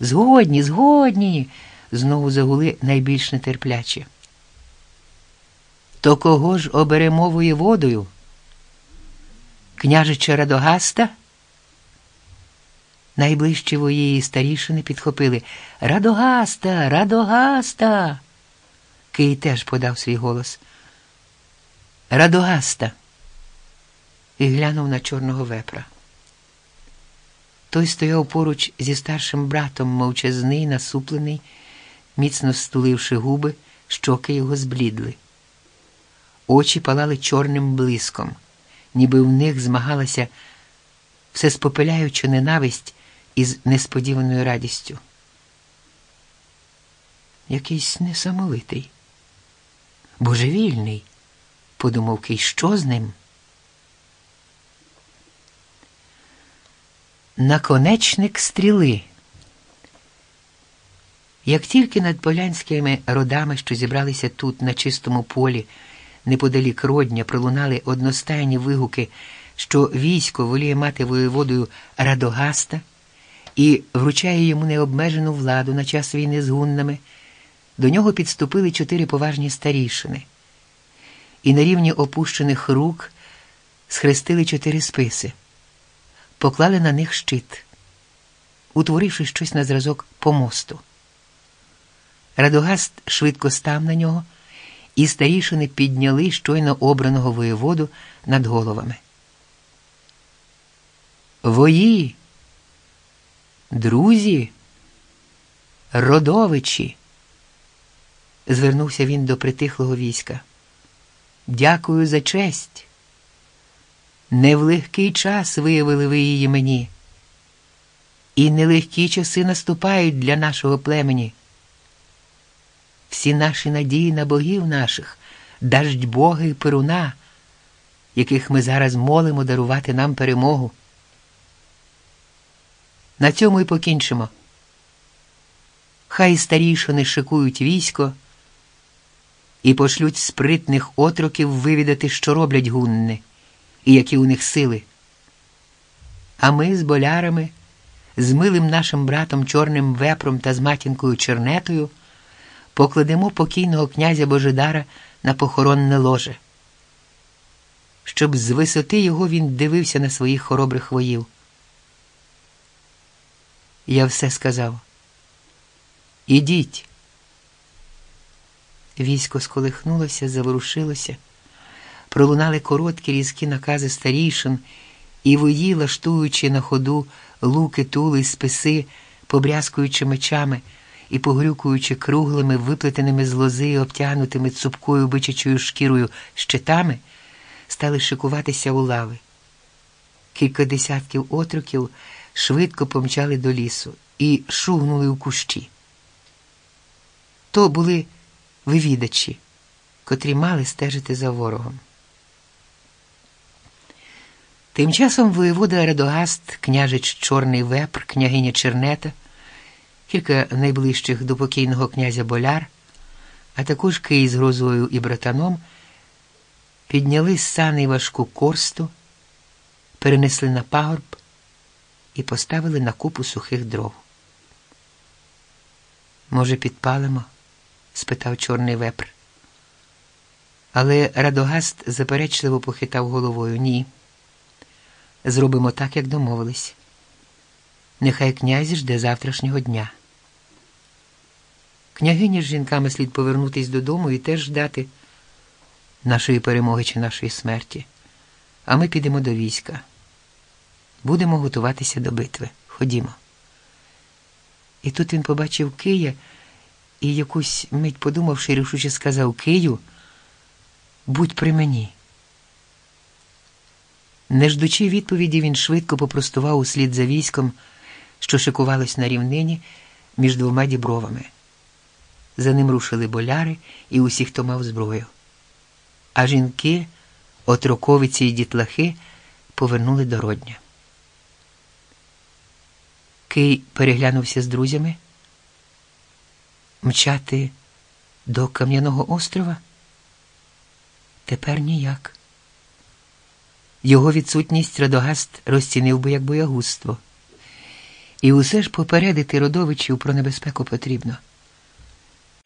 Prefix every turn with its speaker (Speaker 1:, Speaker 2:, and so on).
Speaker 1: Згодні, згодні, знову загули найбільш нетерпляче. То кого ж оберемо воєводою? Княжича Радогаста? Найближчі воєї старішини підхопили Радогаста, Радогаста. Кий теж подав свій голос. Радогаста. І глянув на чорного вепра. Той стояв поруч зі старшим братом, мовчазний, насуплений, міцно стуливши губи, щоки його зблідли. Очі палали чорним блиском, ніби в них змагалася всеспопиляюча ненависть із несподіваною радістю. Якийсь несамовитий, божевільний, подумав Кий, що з ним? Наконечник стріли. Як тільки над полянськими родами, що зібралися тут, на чистому полі, неподалік родня, пролунали одностайні вигуки, що військо воліє мати воєводою Радогаста і вручає йому необмежену владу на час війни з гуннами, до нього підступили чотири поважні старішини, і на рівні опущених рук схрестили чотири списи поклали на них щит, утворивши щось на зразок помосту. Радогаст швидко став на нього, і старішини підняли щойно обраного воєводу над головами. Вої, друзі, родовичі, звернувся він до притихлого війська. Дякую за честь. Не в легкий час виявили ви її мені. І нелегкі часи наступають для нашого племені. Всі наші надії на богів наших, даждь Бога і Перуна, яких ми зараз молимо дарувати нам перемогу. На цьому і покінчимо. Хай старішини шикують військо і пошлють спритних отроків вивідати, що роблять гунни і які у них сили. А ми з болярами, з милим нашим братом Чорним вепром та з матінкою Чернетою покладемо покійного князя Божидара на похоронне ложе, щоб з висоти його він дивився на своїх хоробрих воїв. Я все сказав. Ідіть. Військо сколихнулося, заворушилося пролунали короткі різкі накази старішин, і вої, лаштуючи на ходу луки, тули, списи, побрязкуючи мечами і погрюкуючи круглими, виплетеними з лози, обтягнутими цупкою бичачою шкірою щитами, стали шикуватися у лави. Кілька десятків отроків швидко помчали до лісу і шугнули у кущі. То були вивідачі, котрі мали стежити за ворогом. Тим часом воєвода Радогаст, княжич Чорний Вепр, княгиня Чернета, кілька найближчих до покійного князя Боляр, а також Кий з грозою і братаном, підняли з сани важку корсту, перенесли на пагорб і поставили на купу сухих дров. Може, підпалимо? спитав Чорний Вепр. Але Радогаст заперечливо похитав головою ні. Зробимо так, як домовились. Нехай князь жде завтрашнього дня. Княгині з жінками слід повернутись додому і теж ждати нашої перемоги чи нашої смерті. А ми підемо до війська. Будемо готуватися до битви. Ходімо. І тут він побачив Кия і якусь мить подумавши, рішуче сказав Кию, будь при мені. Не ждучи відповіді, він швидко попростував услід за військом, що шикувалось на рівнині між двома дібровами. За ним рушили боляри і усі, хто мав зброю. А жінки, отроковиці і дітлахи повернули до родня. Кий переглянувся з друзями. Мчати до Кам'яного острова? Тепер ніяк. Його відсутність Радогаст розцінив би як боягузтво. І усе ж попередити родовичів про небезпеку потрібно.